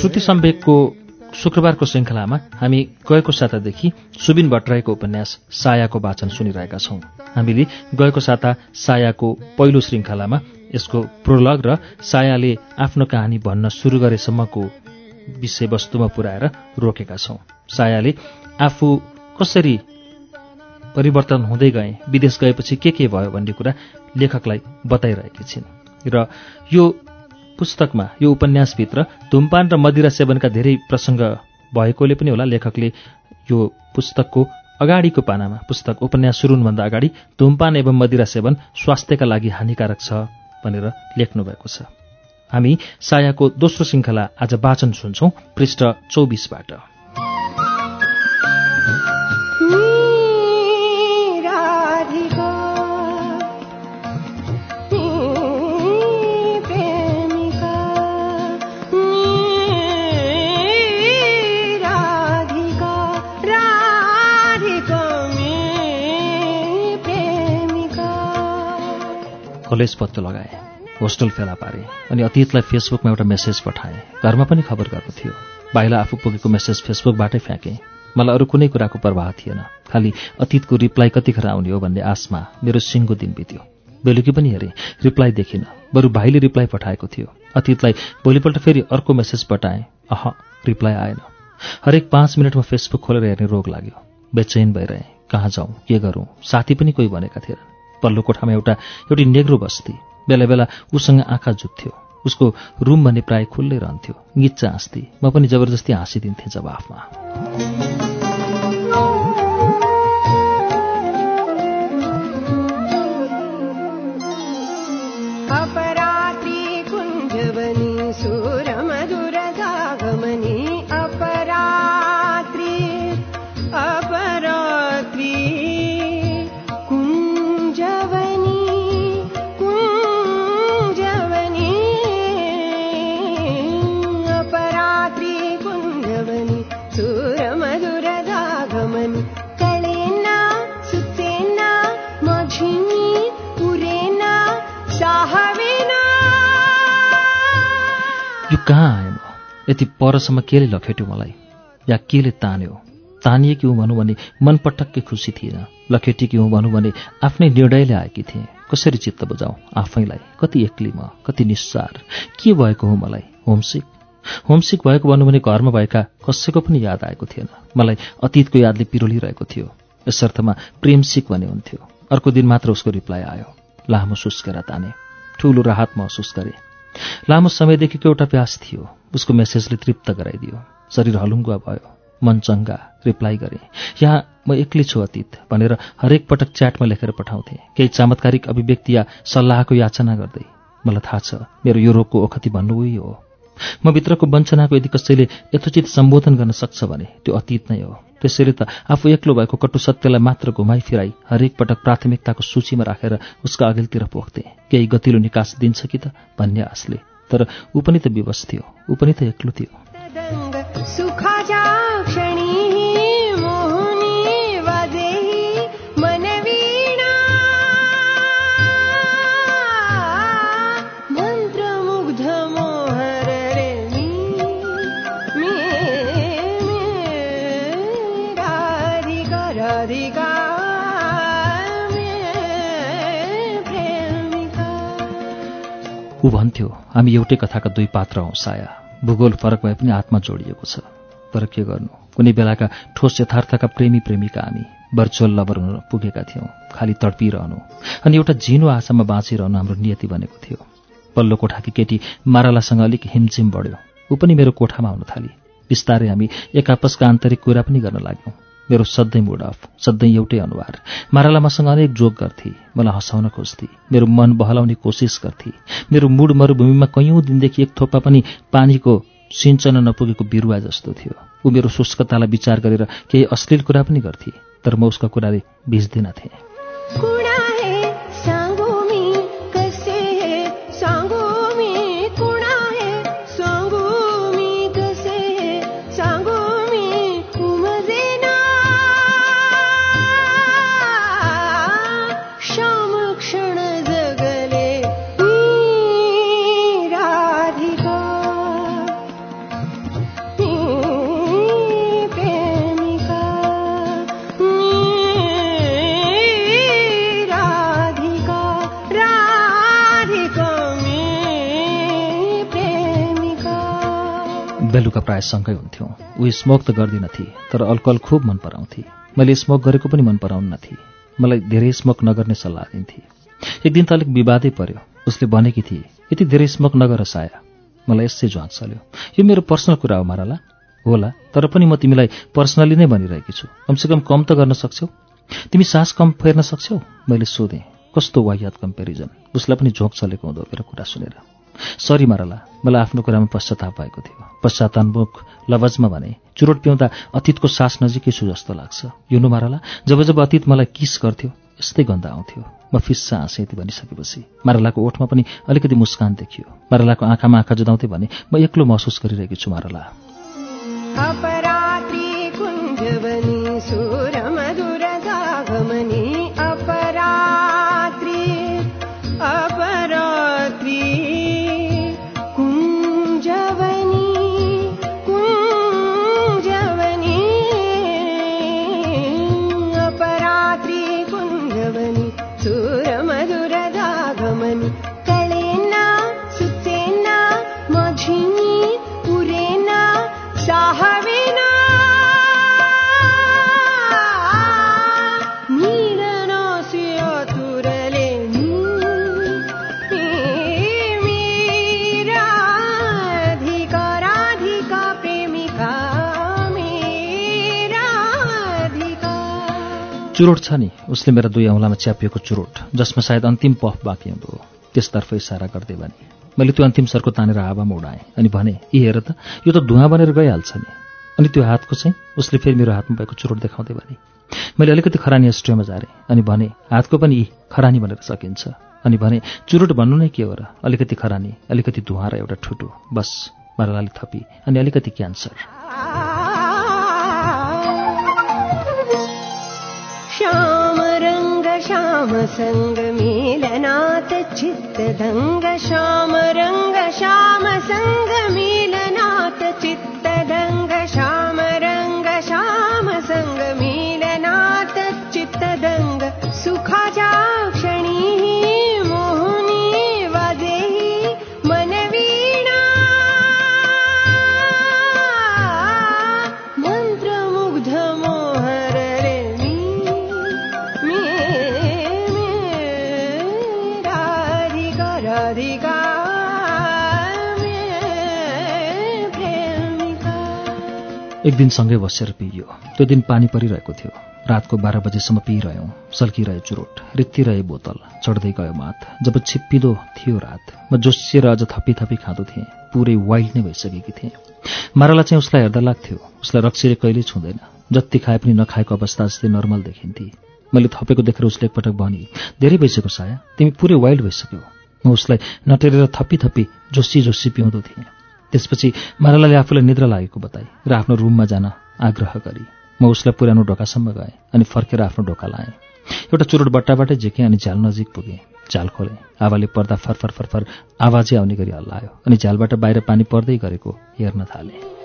श्रुति सम्वेकको शुक्रबारको श्रृङ्खलामा हामी गएको सातादेखि सुबिन भट्टराईको उपन्यास सायाको वाचन सुनिरहेका छौं। हामीले गएको साता सायाको पहिलो श्रृङ्खलामा यसको प्रोलग र सायाले आफ्नो कहानी भन्न सुरु गरेसम्मको विषयवस्तुमा पुर्याएर रोकेका छौं। सायाले आफू कसरी परिवर्तन हुँदै गए विदेश गएपछि के के भयो भन्ने कुरा लेखकलाई बताइरहेकी छिन्। र यो पुस्तकमा यो उपन्यासभित्र धुमपान र मदिरा सेवनका धेरै प्रसङ्ग भएकोले पनि होला लेखकले यो पुस्तकको अगाडिको पानामा। पुस्तक उपन्यास सुरु हुनुभन्दा अगाडि धुमपान एवं मदिरा सेवन स्वास्थ्यका लागि हानिकारक छ भनेर लेख्नु भएको छ। हामी सायाको दोस्रो श्रृङ्खला आज वाचन सुन्छौं पृष्ठ चौबिसबाट। कलेज पत्तो लगाए होस्टल फेला पारे अनि अतीतलाई फेसबुकमा एउटा मेसेज पठाएँ। घरमा पनि खबर गर्नु थियो। बाहिर आफू पुगेको मेसेज फेसबुकबाटै फ्याँकेँ। मलाई अरू कुनै कुराको प्रवाह थिएन। खालि अतीतको रिप्लाई कतिखेर आउने हो भन्ने आशमा मेरो सिङ्गो दिन बित्यो। बेलुकी पनि हेरेँ रिप्लाई देखिनँ। बरु भाइले रिप्लाई पठाएको थियो। अतीतलाई भोलिपल्ट फेरि अर्को मेसेज पठाएँ। अह रिप्लाई आएन। हरेक पाँच मिनटमा फेसबुक खोलेर हेर्ने रोग लाग्यो। बेचैन भइरहे। कहाँ जाउँ? के गरौँ? साथी पनि कोही भनेका थिएनन्। पल्लो कोठामा एउटा एउटी नेग्रो बस्ती। बेला बेला उसँग आँखा जुत्थ्यो। उसको रुम भने प्राय खुल्लै रहन्थ्यो। गिच्चा हाँस्थे म पनि जबरजस्ती हाँसिदिन्थेँ जवाफमा। कहाँ आएँ म? यति परसम्म केले लखेट्यो मलाई? या केले तान्यो? तानिए कि हुँ भनौँ भने मन पटक्कै खुसी थिएन। लखेटी कि हुँ भनौँ भने आफ्नै निर्णयले आएकी थिएँ। कसरी चित्त बुझाउँ? आफैलाई कति एक्ली म? कति निस्सार? के भएको हो मलाई? होमसिक? होमसिक भएको भनौँ भने घरमा भएका कसैको पनि याद आएको थिएन। मलाई अतीतको यादले पिरोलिरहेको थियो। यस अर्थमा प्रेमसिक भने हुन्थ्यो। अर्को दिन मात्र उसको रिप्लाई आयो। लामो सुस्केर ताने। ठुलो राहत महसुस गरेँ। लामो समयदेखिको एउटा प्यास थियो। उसको मेसेजले तृप्त गराइदियो। शरीर हलुङ्गुवा भयो। मन चङ्गा रिप्लाई गरेँ। यहाँ म एक्लै छु अतीत भनेर हरेक पटक च्याटमा लेखेर पठाउँथेँ। केही चमत्कारिक अभिव्यक्ति या सल्लाहको याचना गर्दै मलाई थाहा छ मेरो यो रोगको ओखति भन्नु उही हो। म भित्रको वञ्चनाको यदि कसैले यथोचित सम्बोधन गर्न सक्छ भने त्यो अतीत नै हो। त्यसैले त आफू एक्लो भएको कटु सत्यलाई मात्र घुमाइ फिराई हरेक पटक प्राथमिकताको सूचीमा राखेर उसका अघिल्तिर पोख्थे। केही गतिलो निकास दिन्छ कि त? भन्ने आशले। तर ऊ पनि त विवश थियो। ऊ पनि त एक्लो थियो। भन्थ्यो हामी एउटै कथाका दुई पात्र हौँ साया। भूगोल फरक भए पनि आत्मा जोडिएको छ। तर के गर्नु? कुनै बेलाका ठोस यथार्थका प्रेमी प्रेमिका हामी भर्चुअल लभर हुन पुगेका थियौँ खालि तडपिरहनु। अनि एउटा झिनो आशामा बाँचिरहनु हाम्रो नियति बनेको थियो। पल्लो कोठाकी केटी मारालासँग अलिक हिमझिम बढ्यो। ऊ पनि मेरो कोठामा आउन थाली। बिस्तारै हामी एक आपसका आन्तरिक कुरा पनि गर्न लाग्यौँ। मेरो सधैँ मुड अफ सधैँ एउटै अनुहार। माराला मसँग अनेक जोग गर्थे मलाई हँसाउन खोज्थे। मेरो मन बहलाउने कोसिस गर्थे। मेरो मुड मरुभूमिमा कैयौँ दिनदेखि एक थोपा पनि पानीको सिञ्चन नपुगेको बिरुवा जस्तो थियो। ऊ मेरो शुष्कतालाई विचार गरेर केही अश्लील कुरा पनि गर्थे तर म उसका कुराले भिज्दिनथेँ सँगै हुन्थ्यौँ। ऊ स्मोक त गर्दिनथे तर अल्कोहल खुब मन पराउँथे। मैले स्मोक गरेको पनि मन पराउन्नथे मलाई धेरै स्मोक नगर्ने सल्लाह दिन्थे। एक दिन त अलिक विवादै पर्यो। उसले भनेकी थिए यति धेरै स्मोक नगर साया। मलाई यसै झ्वाक चल्यो यो मेरो पर्सनल कुरा हो माराला। होला तर पनि म तिमीलाई पर्सनली नै भनिरहेकी छु। कमसेकम कम त गर्न सक्छौ? तिमी सास कम फेर्न सक्छौ? मैले सोधेँ। कस्तो वाहियात कम्पेरिजन उसलाई पनि झोक चलेको हुँदो मेरो कुरा सुनेर। सरी माराला। मलाई आफ्नो कुरामा पश्चाताप भएको थियो। पश्चातान्मुख लवजमा भने चुरोट पिउँदा अतीतको सास नजिकै छु जस्तो लाग्छ। युनु माराला जब जब अतीत मलाई किस गर्थ्यो यस्तै गन्ध आउँथ्यो। म फिस्सा हाँसेँ भनिसकेपछि मारालाको ओठमा पनि अलिकति मुस्कान देखियो। मारालाको आँखामा आँखा जुदाउँदै भने म एक्लो महसुस गरिरहेकी छु माराला। चुरोट छ नि। उसले मेरा दुई औँलामा च्यापिएको चुरोट जसमा सायद अन्तिम पफ बाँकी हुँदो त्यसतर्फ इसारा गर्दै भने मैले त्यो अन्तिम सर्को तानेर हावामा उडाएँ। अनि भने यी हेर त यो त धुवा बनेर गइहाल्छ नि। अनि त्यो हातको चाहिँ उसले फेरि मेरो हातमा भएको चुरोट देखाउँदै भने मैले अलिकति खरानी अस्ट्रियोमा झारेँ। अनि भने हातको पनि यी खरानी भनेर सकिन्छ। अनि भने चुरोट भन्नु नै के हो र? अलिकति खरानी अलिकति धुवा र एउटा ठुटो बस मारालाले थपी अनि अलिकति क्यान्सर। श्यामरङ्ग श्यामसङ्गमेलनाथ चित्तदङ्ग श्यामरङ्ग श्यामसङ्ग एक दिन सँगै बसेर पिइयो। त्यो दिन पानी परिरहेको थियो। रातको बाह्र बजेसम्म पिइरह्यौँ। सल्किरह्यो चुरोट। रित्तिरहे बोतल। चढ्दै गयो माथ जब छिप्पिदो थियो रात म जोसिएर अझ थपी थपी खाँदो थिएँ। पुरै वाइल्ड नै भइसकेकी थिएँ। मारालाई चाहिँ उसलाई हेर्दा लाग्थ्यो। उसलाई रक्सीले कहिल्यै छुँदैन। जति खाए पनि नखाएको अवस्था जस्तै नर्मल देखिन्थे। मैले थपेको देखेर उसले एकपटक भने धेरै भइसक्यो साया। तिमी पुरै वाइल्ड भइसक्यौ। म उसलाई नटेरेर थपी थपी जोसी जोसी पिउँदो थिएँ। त्यसपछि मारालाले आफूलाई निद्रा लागेको बताए र आफ्नो रुममा जान आग्रह गरी। म उसलाई पुरानो ढोकासम्म गएँ अनि फर्केर आफ्नो ढोका लाएँ। एउटा चुरोट बट्टाबाटै झिकेँ अनि झ्याल नजिक पुगेँ। झ्याल खोलेँ। आवाले पर्दा फरफर फरफर आवाजै आउने गरी हल्लायो अनि झ्यालबाट बाहिर पानी पर्दै गरेको हेर्न थालेँ।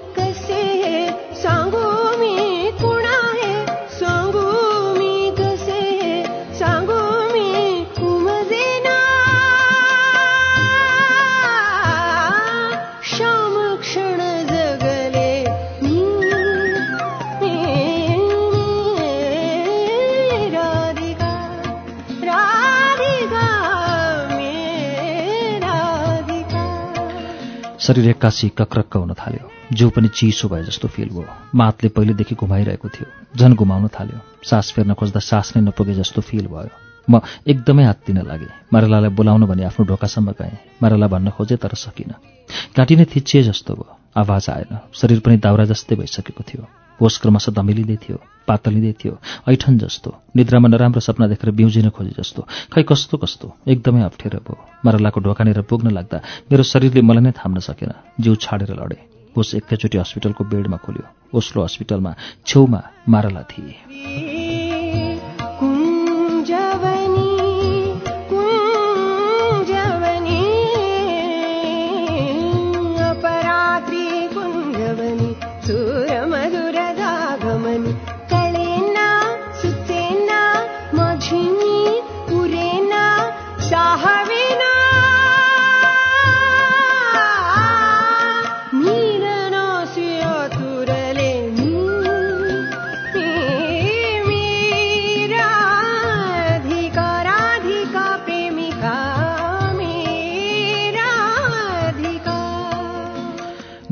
शरीर एक्कासी कक्रक्क हुन थाल्यो। जिउ पनि चिसो भए जस्तो फिल भयो। मातले पहिलेदेखि घुमाइरहेको थियो। झन् घुमाउन थाल्यो। सास फेर्न खोज्दा सास नै नपुगे जस्तो फिल भयो। म एकदमै हात्तिन लागेँ। मारेलालाई बोलाउनु भने आफ्नो ढोकासम्म गएँ। मारेला भन्न खोजेँ तर सकिनँ। घाँटी नै थिचिए जस्तो भयो। आवाज आएन। शरीर पनि दाउरा जस्तै भइसकेको थियो। होस क्रमशः धमिलिँदै थियो पातलिँदै थियो ऐठन जस्तो निद्रामा नराम्रो सपना देखेर बिउजिन खोजे जस्तो। खै कस्तो कस्तो? एकदमै अप्ठ्यारो भयो। मारलाको ढोकानेर पुग्न लाग्दा मेरो शरीरले मलाई नै थाम्न सकेन। जिउ छाडेर लडे। होस एकैचोटि हस्पिटलको बेडमा खोल्यो। ओस्लो हस्पिटलमा छेउमा मारला थिए।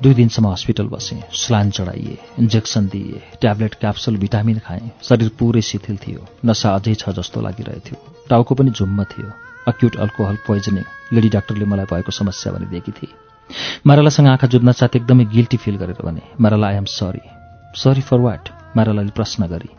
दुई दिनसम्म हस्पिटल बसेँ स्लान चढाइए इन्जेक्सन दिए ट्याब्लेट क्याप्सुल भिटामिन खाएँ। शरीर पुरै शिथिल थियो नसा अझै छ जस्तो लागिरहेथ्यो। टाउको पनि झुम्म थियो। अक्युट अल्कोहल पोइजनिङ लेडी डाक्टरले मलाई भएको समस्या भनिदिएकी थिए। मारालासँग आँखा जुझ्न साथ एकदमै गिल्टी फिल गरेर भने माराला I am sorry sorry for what मारालाले प्रश्न गरी।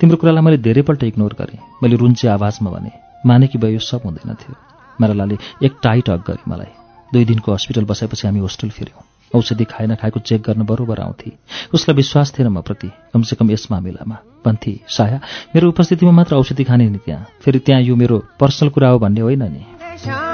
तिम्रो कुरालाई मैले धेरैपल्ट इग्नोर गरेँ। मैले रुन्चे आवाजमा भने माने कि भयो सब हुँदैन थियो। मारालाले एक टाइट हक गरे मलाई। दुई दिनको हस्पिटल बसाएपछि हामी होस्टेल फिर्यौँ। औषधि खाए नखाएको चेक गर्न बरोबर आउँथे। उसलाई विश्वास थिएन म प्रति। कमसेकम यस मामिलामा। भन्थे साया मेरो उपस्थितिमा मात्र औषधि खाने नि त्यहाँ। फेरि त्यहाँ यो मेरो पर्सनल कुरा हो भन्ने होइन नि।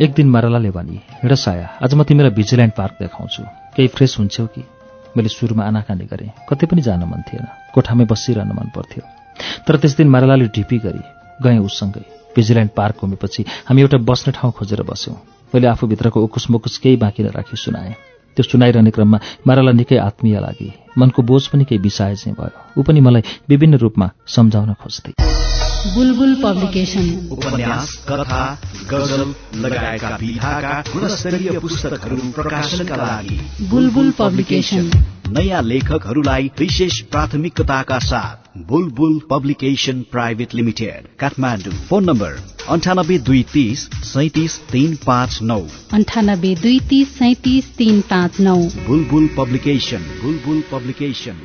एक दिन मारालाले भनी हिँड साया आज म तिमीलाई भिजिल्यान्ड पार्क देखाउँछु। केही फ्रेस हुन्छौ कि? मैले सुरुमा आनाकानी गरेँ। कतै पनि जान मन थिएन। कोठामै बसिरहन मन पर्थ्यो। तर त्यस दिन मारालाले ढिपी गरी गएँ उसँगै। भिजिल्यान्ड पार्क घुमेपछि हामी एउटा बस्ने ठाउँ खोजेर बस्यौँ। मैले आफूभित्रको उकुस मुकुस केही बाँकी नराखी सुनाएँ। त्यो सुनाइरहने क्रममा माराला निकै आत्मीय लागे। मनको बोझ पनि केही बिसाए चाहिँ भयो। ऊ पनि मलाई विभिन्न रूपमा सम्झाउन खोज्थे। बुलबुल पब्लिकेशन। उपन्यास कथा गजल लगायतका विधाका गुणस्तरीय पुस्तकहरू प्रकाशनका लागि बुलबुल पब्लिकेशन। नयाँ लेखकहरूलाई विशेष प्राथमिकताका साथ Bulbul publication private limited Kathmandu. Phone number अन्ठानब्बे दुई तिस सैतिस तिन पाँच नौ। अन्ठानब्बे दुई तिस सैतिस तिन पाँच नौ। Bulbul publication Bulbul publication.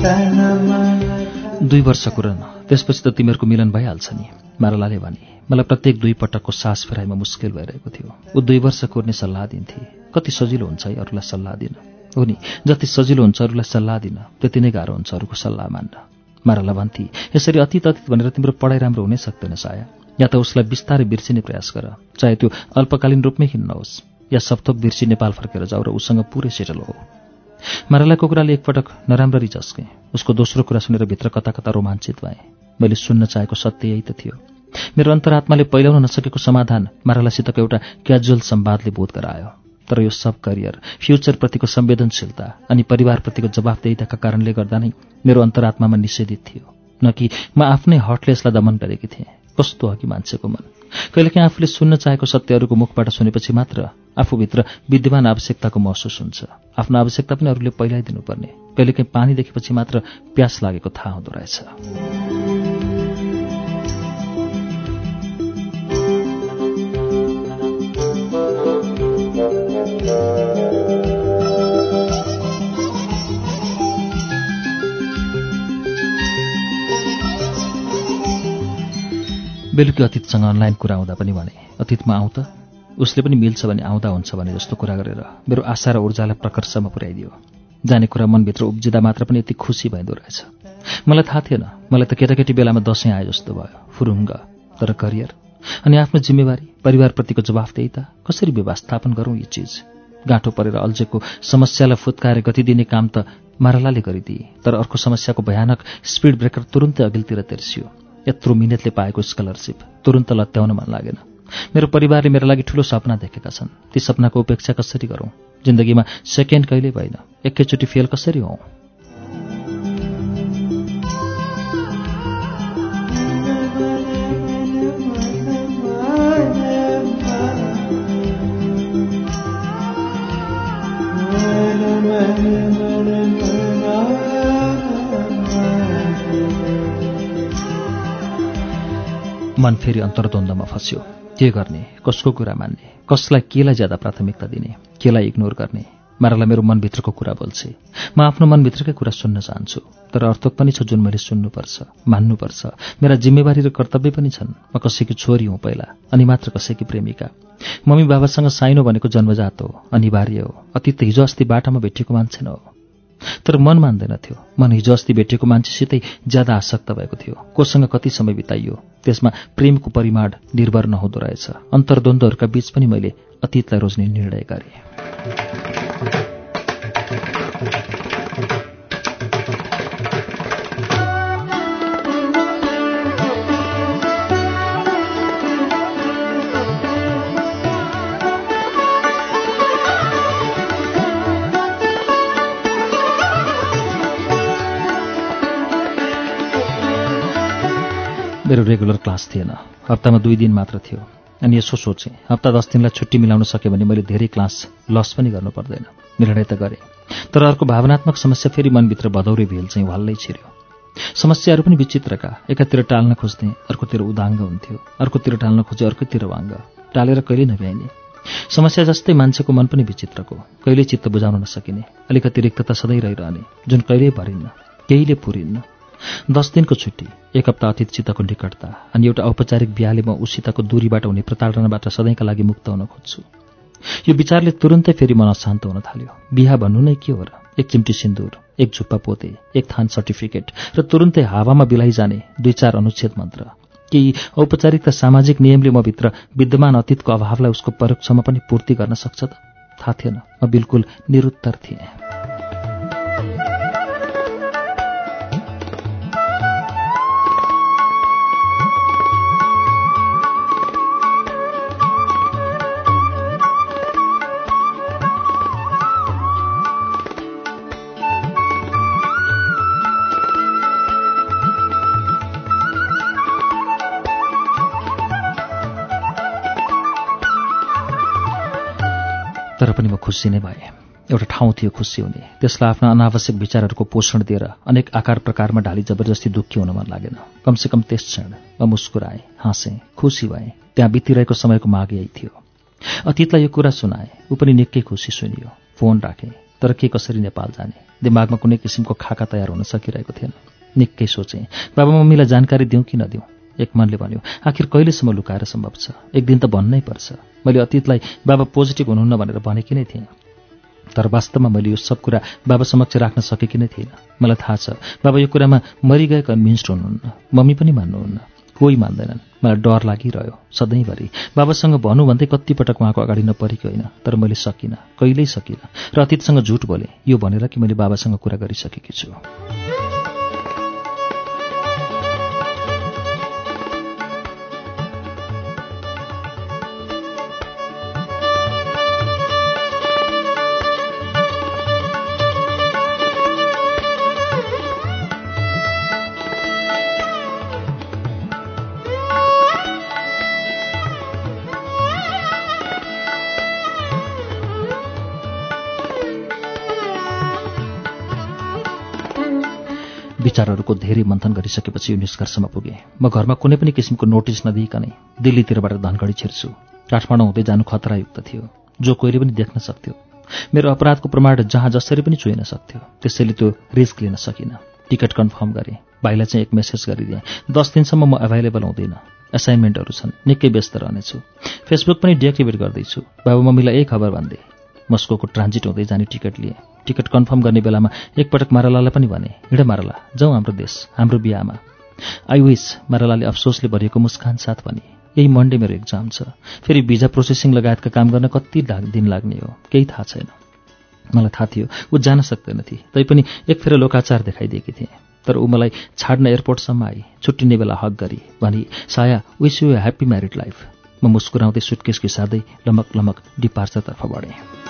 दुई वर्षको रन त्यसपछि त तिमीहरूको मिलन भइहाल्छ नि। मारलाले भने मलाई प्रत्येक दुई पटकको सास फेराइमा मुस्किल भइरहेको थियो। ऊ दुई वर्ष कुर्ने सल्लाह दिन्थे। कति सजिलो हुन्छ है अरूलाई सल्लाह दिन। हो नि जति सजिलो हुन्छ अरूलाई सल्लाह दिन त्यति नै गाह्रो हुन्छ अरूको सल्लाह मान्न। मारला भन्थे यसरी अतीत अतीत भनेर तिम्रो पढाइ राम्रो हुनै सक्दैन साया। या त उसलाई बिस्तारै बिर्सिने प्रयास गर। चाहे त्यो अल्पकालीन रूपमै किन्न या सप्तक बिर्सी नेपाल फर्केर जाऊ र उसँग पुरै सेटल हो। मारालाको कुराले एकपटक नराम्ररी झस्केँ उसको दोस्रो कुरा सुनेर भित्र कता कता रोमाञ्चित भएँ। मैले सुन्न चाहेको सत्य यही त थियो। मेरो अन्तरात्माले पहिल्याउन नसकेको समाधान मारालासितको एउटा क्याजुअल सम्वादले बोध गरायो। तर यो सब करियर फ्युचरप्रतिको संवेदनशीलता अनि परिवारप्रतिको जवाफदेहिताका कारणले गर्दा नै मेरो अन्तरात्मामा निषेधित थियो। न कि म आफ्नै हटले यसलाई दमन गरेकी थिएँ। कस्तो कि मान्छेको मन। कहिलेकाहीँ आफूले सुन्न चाहेको सत्यहरूको मुखबाट सुनेपछि मात्र आफूभित्र विद्यमान आवश्यकताको महसुस हुन्छ। आफ्नो आवश्यकता पनि अरूले पहिलाइदिनुपर्ने। कहिलेकाहीँ पानी देखेपछि मात्र प्यास लागेको थाहा हुँदो रहेछ। बेलुकी अतीतसँग अनलाइन कुरा आउँदा पनि भने अतीतमा आउँ त। उसले पनि मिल्छ भने आउँदा हुन्छ भने जस्तो कुरा गरेर मेरो आशा र ऊर्जालाई प्रकर्षमा पुर्याइदियो। जाने कुरा मनभित्र उब्जिँदा मात्र पनि यति खुसी भइदो रहेछ। मलाई थाहा थिएन मलाई त केटाकेटी बेलामा दसैँ आए जस्तो भयो फुरुङ्ग तर करियर अनि आफ्नो जिम्मेवारी परिवारप्रतिको जवाफदेहिता कसरी व्यवस्थापन गरौँ यी चिज? गाँठो परेर अल्झेको समस्यालाई फुत्काएर गति दिने काम त मारालाले गरिदिए तर अर्को समस्याको भयानक स्पिड ब्रेकर तुरुन्तै अघिल्तिर तेर्सियो। यत्रो मिहिनेतले पाएको स्कलरसिप तुरुन्त लत्याउन मन लागेन। मेरो परिवारले मेरा लागि ठुलो सपना देखेका छन्। ती सपनाको उपेक्षा कसरी गरौँ? जिन्दगीमा सेकेन्ड कहिल्यै भएन। एकैचोटि फेल कसरी हौँ? मन फेरि अन्तर्द्वन्द्वमा फस्यो। के गर्ने कसको कुरा मान्ने कसलाई केलाई ज्यादा प्राथमिकता दिने केलाई इग्नोर गर्ने मारालाई मेरो मनभित्रको कुरा बोल्छे। म आफ्नो मनभित्रकै कुरा सुन्न चाहन्छु तर अर्थक पनि छ जुन मैले सुन्नुपर्छ मान्नुपर्छ। मेरा जिम्मेवारी र कर्तव्य पनि छन्। म कसैकी छोरी हुँ पहिला अनि मात्र कसैकी प्रेमिका। मम्मी बाबासँग साइनो भनेको जन्मजात हो अनिवार्य हो। अति त हिजो अस्ति बाटामा भेटिएको मान्छे न हो। तर मन मान्दैनथ्यो मन हिजो अस्ति भेटेको मान्छेसितै ज्यादा आसक्त भएको थियो। कोसँग कति समय बिताइयो त्यसमा प्रेमको परिमाण निर्भर नहुँदो रहेछ। अन्तर्द्वन्द्वहरूका बीच पनि मैले अतीतलाई रोज्ने निर्णय गरेँ। मेरो रेगुलर क्लास थिएन। हप्तामा दुई दिन मात्र थियो। अनि यसो सोचेँ हप्ता दस दिनलाई छुट्टी मिलाउन सकेँ भने मैले धेरै क्लास लस पनि गर्नु पर्दैन। निर्णय त गरेँ। तर अर्को भावनात्मक समस्या फेरि मनभित्र भदौरे भेल चाहिँ वाल्लै छिर्यो। समस्याहरू पनि विचित्रका। एकातिर टाल्न खोज्ने अर्कोतिर उदाङ्ग हुन्थ्यो। अर्कोतिर टाल्न खोजे अर्कोतिर वाङ्ग। टालेर कहिल्यै नभ्याइने। समस्या जस्तै मान्छेको मन पनि विचित्रको। कहिल्यै चित्त बुझाउन नसकिने। अलिकति रिक्तता सधैँ रहिरहने। जुन कहिल्यै भरिन्न केहीले पुरिन्न। दस दिनको छुट्टी एक हप्ता अतिथिसितको निकटता अनि एउटा औपचारिक बिहाले म उसितको दूरीबाट हुने प्रताडनाबाट सधैँका लागि मुक्त हुन खोज्छु। यो विचारले तुरन्तै फेरि मन अशान्त हुन थाल्यो। बिहा भन्नु नै के हो र? एक चिम्टी सिन्दुर एक झुप्पा पोते एक थान सर्टिफिकेट र तुरुन्तै हावामा बिलाइ जाने दुई चार अनुच्छेद मन्त्र। केही औपचारिकता सामाजिक नियमले म भित्र विद्यमान अतीतको अभावलाई उसको परोक्षमा पनि पूर्ति गर्न सक्छ त? थाहा थिएन। म बिल्कुल निरुत्तर थिएँ। तर पनि म खुसी नै भएँ। एउटा ठाउँ थियो खुसी हुने। त्यसलाई आफ्ना अनावश्यक विचारहरूको पोषण दिएर अनेक आकार प्रकारमा ढाली जबरजस्ती दुःखी हुन मन लागेन। कमसेकम त्यस क्षण म मुस्कुराएँ हाँसेँ खुसी भएँ। त्यहाँ बितिरहेको समयको माग यही थियो। अतीतलाई यो कुरा सुनाएँ। ऊ पनि निकै खुसी सुनियो। फोन राखेँ। तर के कसरी नेपाल जाने? दिमागमा कुनै किसिमको खाका तयार हुन सकिरहेको थिएन। निकै सोचेँ। बाबा मम्मीलाई जानकारी दिउँ कि नदिउँ एक मनले भन्यो आखिर कहिलेसम्म लुकाएर सम्भव छ? एक दिन त भन्नै पर्छ। मैले अतीतलाई बाबा पोजिटिभ हुनुहुन्न भनेर भनेकी नै थिएँ तर वास्तवमा मैले यो सब कुरा बाबा समक्ष राख्न सकेकी नै थिइनँ। मलाई थाहा छ बाबा यो कुरामा मरिगए कन्भिन्स्ड हुनुहुन्न। मम्मी पनि मान्नुहुन्न। कोही मान्दैनन्। मलाई डर लागिरह्यो सधैँभरि। बाबासँग भनौँ भन्दै कतिपटक उहाँको अगाडि नपरेको होइन तर मैले सकिनँ कहिल्यै सकिनँ। र अतीतसँग झुट बोलेँ यो भनेर कि मैले बाबासँग कुरा गरिसकेकी छु। विचारहरूको धेरै मन्थन गरिसकेपछि यो निष्कर्षमा पुगेँ। म घरमा कुनै पनि किसिमको नोटिस नदिइकनै दिल्लीतिरबाट धनगढी छिर्छु। काठमाडौँ हुँदै जानु खतरायुक्त थियो जो कोहीले पनि देख्न सक्थ्यो। मेरो अपराधको प्रमाण जहाँ जसरी पनि चुहिन सक्थ्यो त्यसैले त्यो रिस्क लिन सकिनँ। टिकट कन्फर्म गरेँ। भाइलाई चाहिँ एक मेसेज गरिदिएँ दस दिनसम्म म एभाइलेबल हुँदिनँ। एसाइनमेन्टहरू छन्। निकै व्यस्त रहनेछु। फेसबुक पनि डिएक्टिभेट गर्दैछु। बाबु मम्मीलाई यही खबर भन्दै। मस्कोको ट्रान्जिट हुँदै जाने टिकट लिए। टिकट कन्फर्म गर्ने बेलामा एकपटक मारालालाई पनि भने हिँड माराला जाउँ हाम्रो देश हाम्रो बिहामा आई विस मारालाले अफसोसले भरिएको मुस्कान साथ भने यही मन्डे मेरो एक्जाम छ। फेरि भिजा प्रोसेसिङ लगायतका काम गर्न कति दिन लाग्ने हो केही थाहा छैन। मलाई थाहा थियो ऊ जान सक्दैनथे तैपनि एक फेर लोकाचार देखाइदिएकी थिएँ। तर ऊ मलाई छाड्न एयरपोर्टसम्म आई छुट्टिने बेला हक गरी भनी साया wish you happy married life म मुस्कुराउँदै सुटकेस घिसार्दै लमक लमक डिपार्चरतर्फ बढेँ।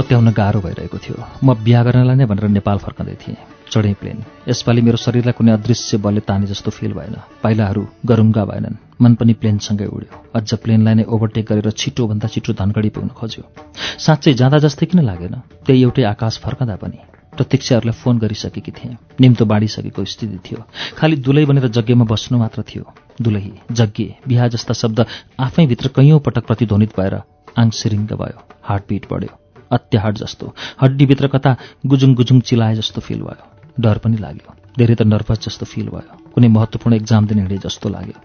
पत्याउन गाह्रो भइरहेको थियो। म बिहा गर्नलाई नै भनेर नेपाल फर्कँदै थिएँ। चढेँ प्लेन। यसपालि मेरो शरीरलाई कुनै अदृश्य बलले ताने जस्तो फिल भएन। पाइलाहरू गरुङ्गा भएनन्। मन पनि प्लेनसँगै उड्यो। अझ प्लेनलाई नै ओभरटेक गरेर छिटोभन्दा छिटो धनगढी पुग्न खोज्यो। साँच्चै जाँदा जस्तै किन लागेन? त्यही एउटै आकाश फर्कँदा पनि। प्रतीक्षाहरूलाई फोन गरिसकेकी थिएँ। निम्तो बाँडिसकेको स्थिति थियो। खालि दुलै बनेर जग्गेमा बस्नु मात्र थियो। दुलही जग्गे बिहा जस्ता शब्द आफैभित्र कैयौँ पटक प्रतिध्वनित भएर आङ सिरिङ्ग भयो। हार्टबिट बढ्यो। अत्याहाट जस्तो। हड्डीभित्र कता गुजुङ गुजुङ चिलाए जस्तो फिल भयो। डर पनि लाग्यो। धेरै त नर्भस जस्तो फिल भयो। कुनै महत्त्वपूर्ण एक्जाम दिने हिँडे जस्तो लाग्यो।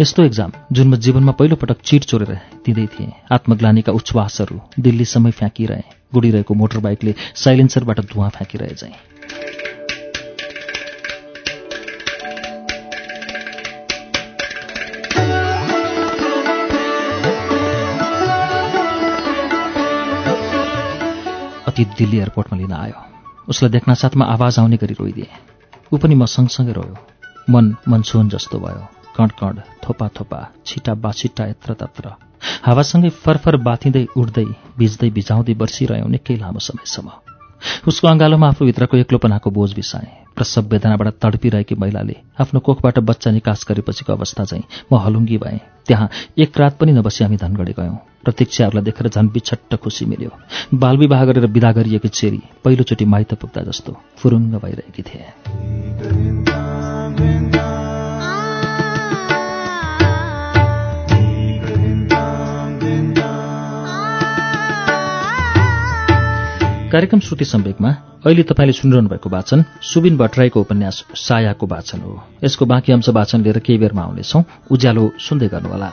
यस्तो एक्जाम जुन म जीवनमा पहिलोपटक चिट चोरेर दिँदै थिएँ। आत्मग्लानीका उच्छ्वासहरू दिल्लीसम्मै फ्याँकिरहे। गुडिरहेको मोटर बाइकले साइलेन्सरबाट धुवाँ फ्याँकिरहे चाहिँ अतीत दिल्ली एयरपोर्टमा लिन आयो। उसलाई देख्न साथमा आवाज आउने गरी रोइदिए। ऊ पनि म सँगसँगै रोयो। मन मनसुन जस्तो भयो। कण कण थोपा थोपा छिटा बाछिटा यत्र तत्र हावासँगै फरफर बाथिँदै उड्दै भिज्दै भिजाउँदै बर्सिरह्यौँ निकै लामो समयसम्म। उसको अँगालोमा आफूभित्रको एक्लोपनाको बोझ बिसाएँ। प्रसव वेदनाबाट तडपिरहेकी महिलाले आफ्नो कोखबाट बच्चा निकास गरेपछिको अवस्था चाहिँ म हलुङ्गी भएँ। त्यहाँ एक रात पनि नबसी हामी धनगढी गयौँ। प्रतीक्षाहरूलाई देखेर झन् बिछट्ट खुसी मिल्यो। बालविवाह गरेर विदा गरिएकी चेरी पहिलोचोटि माइत पुग्दा जस्तो फुरुङ्ग भइरहेकी थिए। कार्यक्रम श्रुति सम्वेकमा अहिले तपाईँले सुनिरहनु भएको वाचन सुबिन भट्टराईको उपन्यास सायाको वाचन हो। यसको बाँकी अंश वाचन लिएर केही बेरमा आउनेछौ। उज्यालो सुन्दै गर्नुहोला।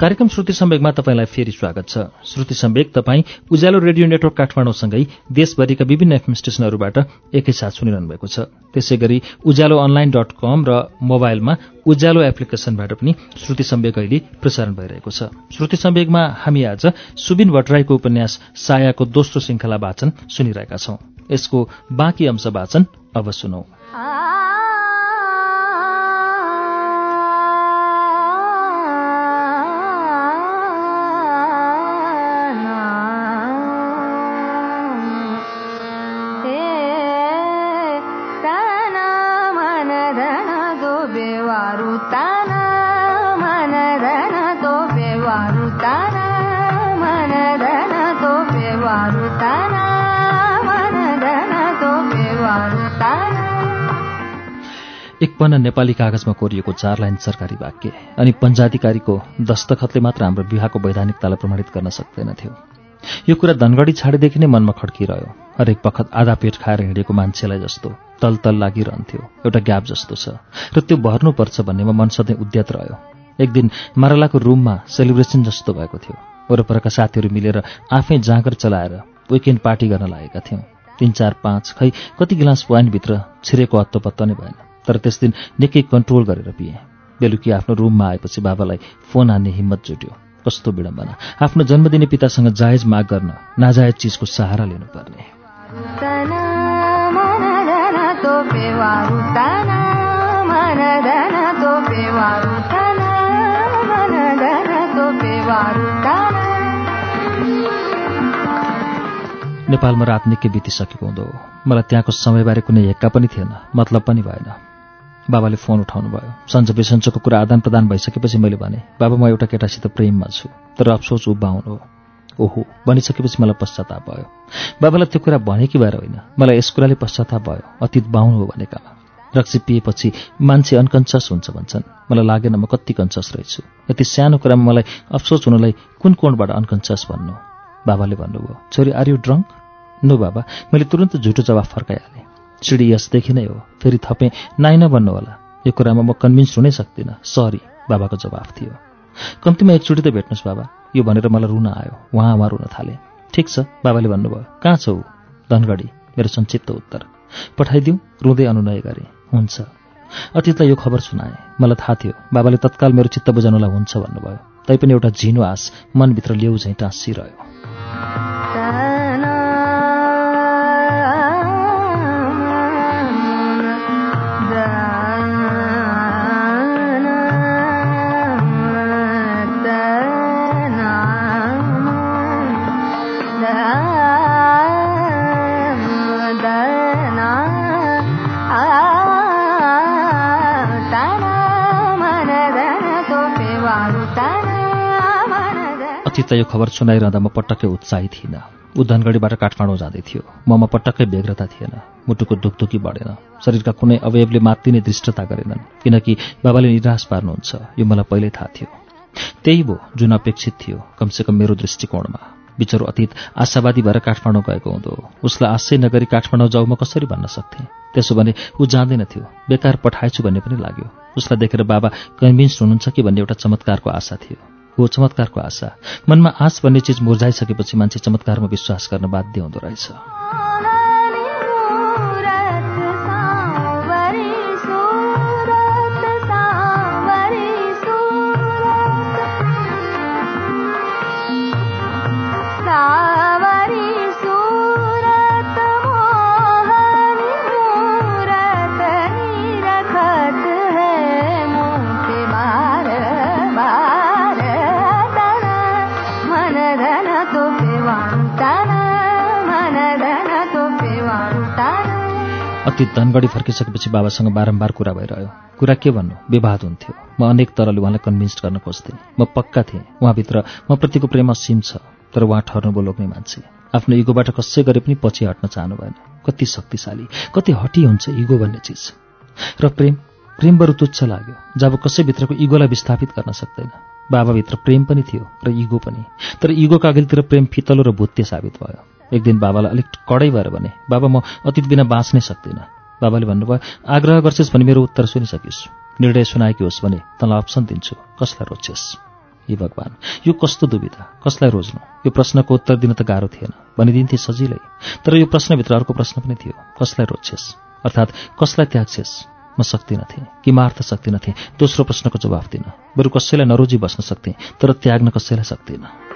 कार्यक्रम श्रुति सम्वेकमा तपाईँलाई फेरि स्वागत छ। श्रुति सम्वेक तपाईँ उज्यालो रेडियो नेटवर्क काठमाडौँसँगै देशभरिका विभिन्न एफएम स्टेशनहरूबाट एकैसाथ सुनिरहनु भएको छ। त्यसै गरी उज्यालो अनलाइन डट कम र मोबाइलमा उज्यालो एप्लिकेशनबाट पनि श्रुति सम्वेक अहिले प्रसारण भइरहेको छ। श्रुति सम्वेकमा हामी आज सुबिन भट्टराईको उपन्यास सायाको दोस्रो श्रृङ्खला वाचन सुनिरहेका छौं। यसको बाँकी अंश वाचन अब सुनौ। एक पन्ना नेपाली कागजमा कोरिएको चार लाइन सरकारी वाक्य अनि पञ्चाधिकारीको दस्तखतले मात्र हाम्रो विवाहको वैधानिकतालाई प्रमाणित गर्न सक्दैनथ्यो यो कुरा धनगढी छाडेदेखि नै मनमा खड्किरह्यो। हरेक पखत आधा पेट खाएर हिँडेको मान्छेलाई जस्तो तल तल लागिरहन्थ्यो। एउटा ग्याप जस्तो छ र त्यो भर्नुपर्छ भन्नेमा मन सधैँ उद्यत रह्यो। एक दिन मारलाको रुममा सेलिब्रेसन जस्तो भएको थियो। वरपरका साथीहरू मिलेर आफै जाँगर चलाएर विकेन्ड पार्टी गर्न लागेका थियौँ। तिन चार पाँच खै कति गिलास वाइनभित्र छिरेको हत्तपत्त नै भएन। तर त्यस दिन निकै कन्ट्रोल गरेर पिएँ। बेलुकी आफ्नो रुममा आएपछि बाबालाई फोन हान्ने हिम्मत जुट्यो। कस्तो विडम्बना। आफ्नो जन्मदिने पितासँग जायज माग गर्न नाजायज चिजको सहारा लिनुपर्ने। नेपालमा रात निकै बितिसकेको हुँदो। मलाई त्यहाँको समयबारे कुनै हेक्का पनि थिएन मतलब पनि भएन। बाबाले फोन उठाउनु भयो सन्च बिसन्चोको कुरा आदान प्रदान भइसकेपछि मैले भने बाबा म एउटा केटासित प्रेममा छु तर अफसोस ऊ बाहुनु हो। ओहो भनिसकेपछि मलाई पश्चाताप भयो। बाबालाई त्यो कुरा भने कि भएर होइन? मलाई यस कुराले पश्चाताप भयो। अतीत बाहुनु हो भनेकामा रक्सी पिएपछि मान्छे अनकन्सियस हुन्छ भन्छन्। मलाई लागेन म कति कन्सियस रहेछु। यति सानो कुरामा मलाई अफसोस हुनलाई कुन कोणबाट अनकन्सियस भन्नु? बाबाले भन्नुभयो छोरी आर यु ड्रङ्क नो बाबा मैले तुरन्त झुटो जवाफ फर्काइहालेँ। सिडी यसदेखि नै हो। फेरि थपेँ। नाइ नभन्नु होला यो कुरामा म कन्भिन्स हुनै सक्दिनँ। सरी बाबाको जवाफ थियो। कम्तीमा एकचोटि त भेट्नुहोस् बाबा। यो भनेर मलाई रुन आयो। उहाँ उहाँ रुन थाले। ठिक छ बाबाले भन्नुभयो। कहाँ छौ? धनगढी। मेरो संक्षिप्त उत्तर। पठाइदिउँ रुँदै अनुनय गरेँ। हुन्छ। अतीतलाई यो खबर सुनाएँ। मलाई थाहा थियो बाबाले तत्काल मेरो चित्त बुझाउनलाई हुन्छ भन्नुभयो। तैपनि एउटा झिनो आस मनभित्र ल्याउ झैँ टाँसिरह्यो। अतीतलाई यो खबर सुनाइरहँदा म पटक्कै उत्साहित थिइनँ। ऊ धनगढीबाट काठमाडौँ जाँदै थियो। ममा पटक्कै बेग्रता थिएन। मुटुको दुखदुखी बढेन। शरीरका कुनै अवयवले मात्तिने दृष्टता गरेनन् किनकि बाबाले निराश पार्नुहुन्छ। यो मलाई पहिल्यै थाहा थियो। त्यही भो जुन अपेक्षित थियो कमसेकम मेरो दृष्टिकोणमा। बिचरो अतीत आशावादी भएर काठमाडौँ गएको हुँदो। उसलाई आशै नगरी काठमाडौँ जाउँ म कसरी भन्न सक्थेँ? त्यसो भने ऊ जाँदैन थियो। बेकार पठाएछु भन्ने पनि लाग्यो। उसलाई देखेर बाबा कन्भिन्स हुनुहुन्छ कि भन्ने एउटा चमत्कारको आशा थियो। हो चमत्कारको आशा। मनमा आश भन्ने चिज मुर्झाइसकेपछि मान्छे चमत्कारमा विश्वास गर्न बाध्य हुँदो रहेछ। अतीत धनगढी फर्किसकेपछि बाबासँग बारम्बार कुरा भइरह्यो। कुरा के भन्नु? विवाद हुन्थ्यो। म अनेक तरले उहाँलाई कन्भिन्स गर्न खोज्थेँ। म पक्का थिएँ। उहाँभित्र म प्रतिको प्रेम असीम छ तर उहाँ ठर्नु बोलोक्ने मान्छे। आफ्नो इगोबाट कसै गरे पनि पछि हट्न चाहनु भएन। कति शक्तिशाली कति हटी हुन्छ इगो भन्ने चिज। र प्रेम प्रेम बरु तुच्छ लाग्यो जब कसैभित्रको इगोलाई विस्थापित गर्न सक्दैन। बाबाभित्र प्रेम पनि थियो र इगो पनि। तर इगोका अघिल्तिर प्रेम फितलो र भुत्ते साबित भयो। एक दिन बाबालाई अलिक कडै भएर भने बाबा म अतीत बिना बाँच्नै सक्दिनँ। बाबाले भन्नुभयो आग्रह गर्छेस् भने मेरो उत्तर सुनिसकिस्। निर्णय सुनाएकी होस् भने तँलाई अप्सन दिन्छु। कसलाई रोज्छेस्? हे भगवान् यो कस्तो दुविधा? कसलाई रोज्नु? यो प्रश्नको उत्तर दिन त गाह्रो थिएन। भनिदिन्थे सजिलै। तर यो प्रश्नभित्र अर्को प्रश्न पनि थियो। कसलाई रोज्छेस्? अर्थात् कसलाई त्याग्छेस्? म सक्दिनथेँ कि मार्थ सक्दिनथेँ दोस्रो प्रश्नको जवाफ दिन। बरु कसैलाई नरोजी बस्न सक्थेँ तर त्याग्न कसैलाई सक्दिनँ।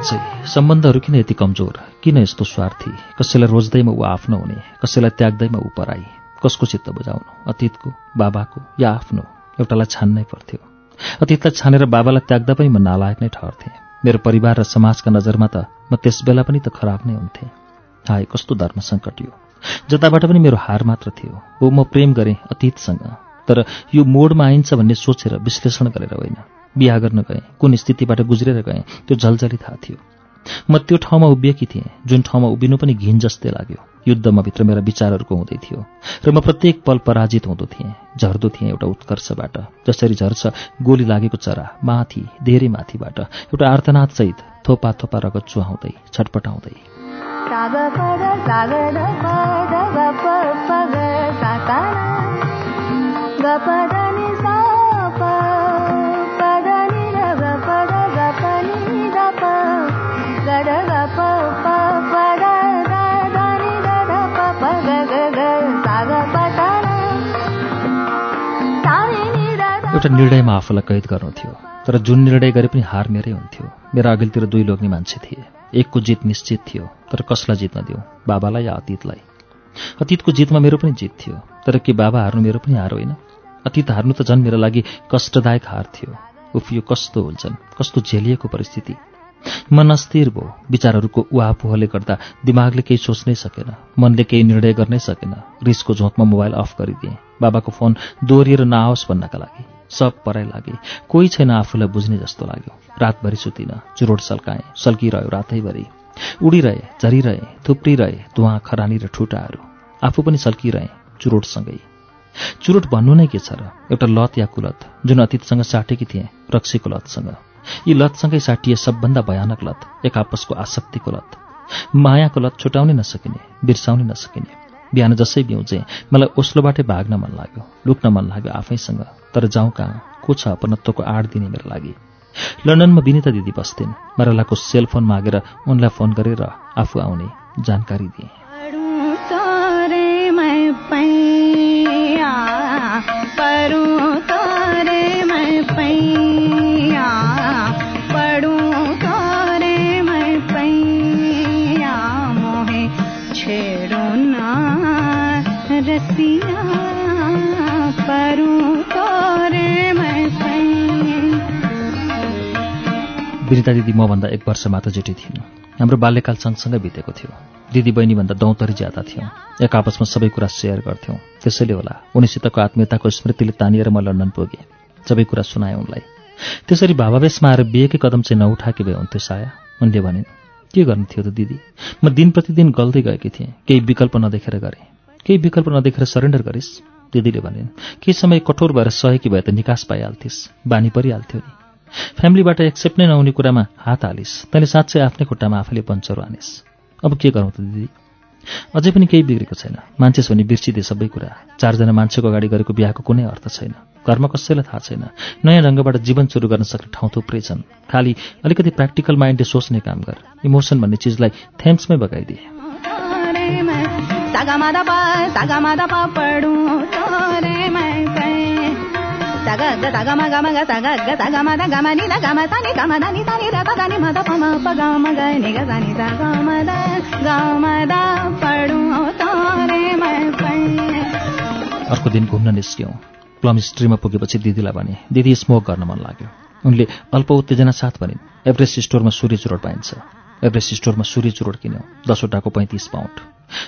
साँच्चै सम्बन्धहरू किन यति कमजोर? किन यस्तो स्वार्थी? कसैलाई रोज्दैमा ऊ आफ्नो हुने? कसैलाई त्याग्दैमा ऊ पराई? कसको चित्त बुझाउनु? अतीतको बाबाको या आफ्नो? एउटालाई छान्नै पर्थ्यो। अतीतलाई छानेर बाबालाई त्याग्दा पनि म नालायक नै ठहर्थेँ मेरो परिवार र समाजका नजरमा त म त्यस बेला पनि त खराब नै हुन्थेँ। हाय कस्तो धर्म सङ्कट यो। जताबाट पनि मेरो हार मात्र थियो। हो म प्रेम गरेँ अतीतसँग। तर यो मोडमा आइन्छ भन्ने सोचेर विश्लेषण गरेर होइन। बिहा गर्न गएँ कुन स्थितिबाट गुज्रेर गएँ त्यो झलझली थाहा थियो। म त्यो ठाउँमा उभिएकी थिएँ जुन ठाउँमा उभिनु पनि घिन जस्तै लाग्यो। युद्धमा भित्र मेरा विचारहरूको हुँदै थियो र म प्रत्येक पल पराजित हुँदो थिएँ झर्दो थिएँ एउटा उत्कर्षबाट जसरी झर्छ गोली लागेको चरा माथि धेरै माथिबाट एउटा आर्तनाथसहित थोपा थोपा रगत चुहाउँदै छटपटाउँदै। एउटा निर्णयमा आफूलाई कैद गर्नु थियो तर जुन निर्णय गरे पनि हार मेरै हुन्थ्यो। मेरा अघिल्तिर दुई लोग्ने मान्छे थिए। एकको जित निश्चित थियो तर कसलाई जित्न दिउँ बाबालाई या अतीतलाई? अतीतको जितमा मेरो पनि जित थियो तर के बाबा हार्नु मेरो पनि हार होइन? अतीत हार्नु त झन् मेरो लागि कष्टदायक हार थियो। उफ यो कस्तो हुन्छन् कस्तो झेलिएको परिस्थिति। मन अस्थिर भयो विचारहरूको उहापोहले गर्दा दिमागले केही सोच्नै सकेन मनले केही निर्णय गर्नै सकेन। रिसको झोकमा मोबाइल अफ गरिदिएँ। बाबाको फोन दोहोरिएर नआओस् भन्नका लागि। सब पराइ लागे। कोही छैन आफूलाई बुझ्ने जस्तो लाग्यो। रातभरि सुतिन चुरोट सल्काएँ सल्किरह्यो रातैभरि। उडिरहे झरिरहे थुप्रिरहे धुवा खरानी र ठुटाहरू। आफू पनि सल्किरहेँ चुरोटसँगै। चुरोट भन्नु नै के छ र? एउटा लत या कुलत जुन अतीतसँग साटेकी थिएँ रक्सीको लतसँग। यी लतसँगै साटिए सबभन्दा भयानक लत एक आपसको आसक्तिको लत। मायाको लत छुटाउनै नसकिने बिर्साउनै नसकिने। बिहान जसै बिउजे मलाई ओस्लोबाटै भाग्न मन लाग्यो लुक्न मन लाग्यो आफैसँग। तर जाउँ कहाँ को छ अपनत्वको आड दिने मेरो लागि। लन्डनमा विनिता दिदी बस्थिन्। मरलाको सेलफोन मागेर उनलाई फोन गरेर आफू आउने जानकारी दिएँ। विनिता दिदी मभन्दा एक वर्ष मात्र जेठी थिइन्। हाम्रो बाल्यकाल सँगसँगै बितेको थियो। दिदी बहिनीभन्दा दौतरी ज्यादा थियौँ। एक आपसमा सबै कुरा सेयर गर्थ्यौँ। त्यसैले होला उनीसितको आत्मीयताको स्मृतिले तानिएर म लन्डन पुगेँ। सबै कुरा सुनाएँ उनलाई। त्यसरी भावावेशमा आएर बिहेकै कदम चाहिँ नउठाएकी भए हुन्थ्यो साया। उनले भनिन् के गर्नु थियो त दिदी? म दिन प्रतिदिन गल्दै गएकी थिएँ। केही विकल्प नदेखेर गरेँ। केही विकल्प नदेखेर सरेन्डर गरिस्? दिदीले भनिन् केही समय कठोर भएर सहेकी भए त निकास पाइहाल्थिस्। बानी परिहाल्थ्यो नि। फ्यामिलीबाट एक्सेप्ट नै नहुने कुरामा हात हालिस्। तैँले साँच्चै आफ्नै खुट्टामा आफैले पञ्चरो हानिस्। अब के गरौँ त दिदी? अझै पनि केही बिग्रेको छैन। मान्छेस भने बिर्सिदिए सबै कुरा। चारजना मान्छेको अगाडि गरेको बिहाको कुनै अर्थ छैन। घरमा कसैलाई थाहा छैन। नयाँ ढङ्गबाट जीवन सुरु गर्न सक्ने ठाउँ थुप्रै छन्। खालि अलिकति प्र्याक्टिकल माइन्डले सोच्ने काम गर। इमोसन भन्ने चिजलाई थ्याम्समै बगाइदिए। अर्को दिन घुम्न निस्क्यौँ। प्लम स्ट्रीमा पुगेपछि दिदीलाई भने दिदी स्मोक गर्न मन लाग्यो। उनले अल्प उत्तेजना साथ भनिन् एभरेस्ट स्टोरमा सूर्य चुरोट पाइन्छ। एभरेस्ट स्टोरमा सूर्य चुरोट किन्यौँ दसवटाको पैँतिस पाउन्ड।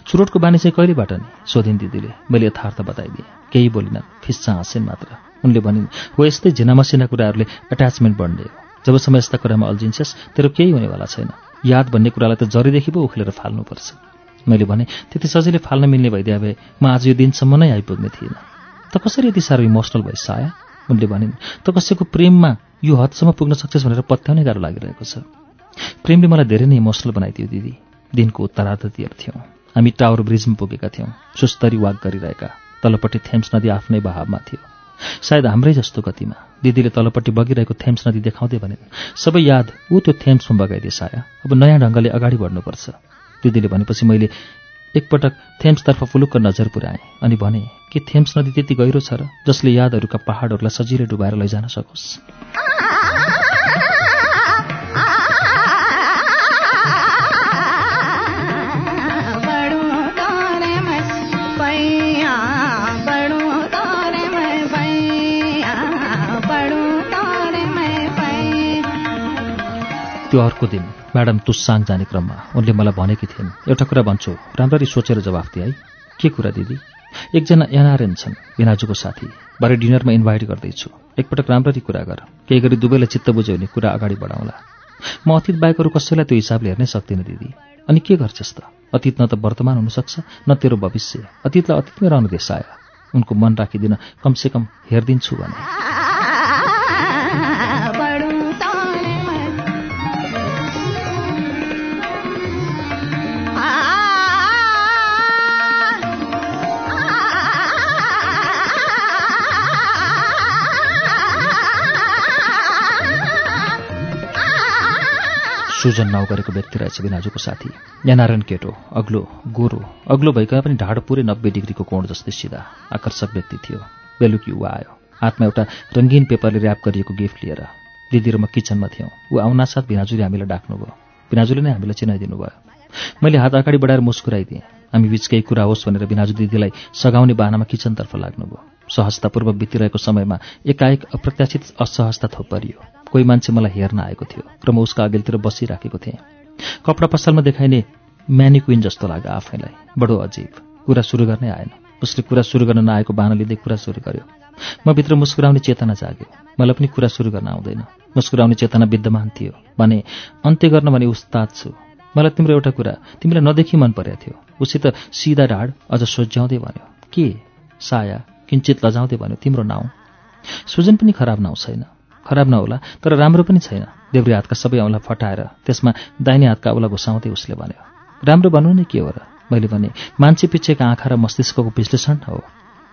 चुरोटको बानी चाहिँ कहिलेबाट नि? सोधिन् दिदीले। मैले यथार्थ बताइदिएँ। केही बोलिनन् फिस्सा हाँसिन् मात्र। उनले भनिन् हो यस्तै झिना मसिना कुराहरूले एट्याचमेन्ट बढ्ने। जबसम्म यस्ता कुरामा अल्झिन्छस् तेरो केही हुनेवाला छैन। याद भन्ने कुरालाई त जरीदेखि पो उखेलेर फाल्नुपर्छ। मैले भने त्यति सजिलै फाल्न मिल्ने भइदिए भए म आज यो दिनसम्म नै आइपुग्ने थिइनँ। त कसरी यति साह्रो इमोसनल भइस आया उनले भनिन् त कसैको प्रेममा यो हदसम्म पुग्न सक्छस् भनेर पत्याउनै गाह्रो लागिरहेको छ। प्रेमले मलाई धेरै नै इमोसनल बनाइदियो दिदी। दिनको उत्तरार्धतिर थियौँ। हामी टावर ब्रिजमा पुगेका थियौँ। सुस्तरी वाक गरिरहेका। तल्लोपट्टि थेम्स नदी आफ्नै बहावमा थियो। सायद हाम्रै जस्तो गतिमा। दिदीले तल्लोपट्टि बगिरहेको थेम्स नदी देखाउँदै भनिन् सबै याद ऊ त्यो थेम्समा बगाइदिए साया। अब नयाँ ढङ्गले अगाडि बढ्नुपर्छ। दिदीले भनेपछि मैले एकपटक थेम्सतर्फ फुलुक्क नजर पुर्याएँ अनि भने के थेम्स नदी त्यति गहिरो छ र जसले यादहरूका पहाडहरूलाई सजिलै डुबाएर लैजान सकोस्? त्यो अर्को दिन म्याडम तुस्साङ जाने क्रममा उनले मलाई भनेकी थिइन्। एउटा कुरा भन्छु राम्ररी सोचेर जवाफ दिए है। के कुरा दिदी? एकजना एनआरएन छन् बिनाजुको साथी। भरे डिनरमा इन्भाइट गर्दैछु। एकपटक राम्ररी कुरा गर। केही गरी दुवैलाई चित्त बुझ्यो भने कुरा अगाडि बढाउँला। म अतीत बाहेकहरू कसैलाई त्यो हिसाबले हेर्नै सक्दिनँ दिदी। अनि के गर्छस् त? अतीत न त वर्तमान हुनसक्छ न तेरो भविष्य। अतीतलाई अतीतमै रहनु दे साया उनको मन राखिदिन कमसेकम हेरिदिन्छु भने। सुजन नाउ गरेको व्यक्ति रहेछ बिनाजुको साथी। यानारायण केटो अग्लो गोरो अग्लो भइकन पनि ढाड पुरै नब्बे डिग्रीको कोण जस्तै सिधा आकर्षक व्यक्ति थियो। बेलुकी ऊ आयो। हातमा एउटा रङ्गीन पेपरले ऱ्याप गरिएको गिफ्ट लिएर दिदी र म किचनमा थियौँ। ऊ आउनासाथ भिनाजुले हामीलाई डाक्नुभयो। भिनाजुले नै हामीलाई चिनाइदिनु भयो मैले हात अगाडि बढाएर मुस्कुराइदिएँ। हामी बिच केही कुरा होस् भनेर भिनाजु दिदीलाई सघाउने बाहनामा किचनतर्फ लाग्नुभयो। सहजतापूर्वक बितिरहेको समयमा एकाएक अप्रत्याशित असहजता थोपरियो। कोही मान्छे मलाई हेर्न आएको थियो र म उसका अघिल्तिर बसिराखेको थिएँ। कपडा पसलमा देखाइने म्यानिक्विन जस्तो लाग्यो आफैलाई। बडो अजीब। कुरा सुरु गर्नै आएन। उसले कुरा सुरु गर्न नआएको बाहना लिँदै कुरा सुरु गर्यो। म भित्र मुस्कुराउने चेतना जाग्यो। मलाई पनि कुरा सुरु गर्न आउँदैन। मुस्कुराउने चेतना विद्यमान थियो। भने अन्त्य गर्न भने उस्ताद छु। मलाई तिम्रो एउटा कुरा तिमीलाई नदेखि मन परेको थियो। उसित सिधा ढाड अझ सोझ्याउँदै भन्यो के? साया? किन्चित लजाउँदै भन्यो तिम्रो नाउँ? सुजन पनि खराब नाउँ छैन। खराब नहोला तर राम्रो पनि छैन। देब्रे हातका सबै औँला फटाएर त्यसमा दाहिने हातका औँला घुसाउँदै उसले भन्यो राम्रो भन्नु नै के हो र? मैले भने मान्छे पिछेका आँखा र मस्तिष्कको विश्लेषण हो।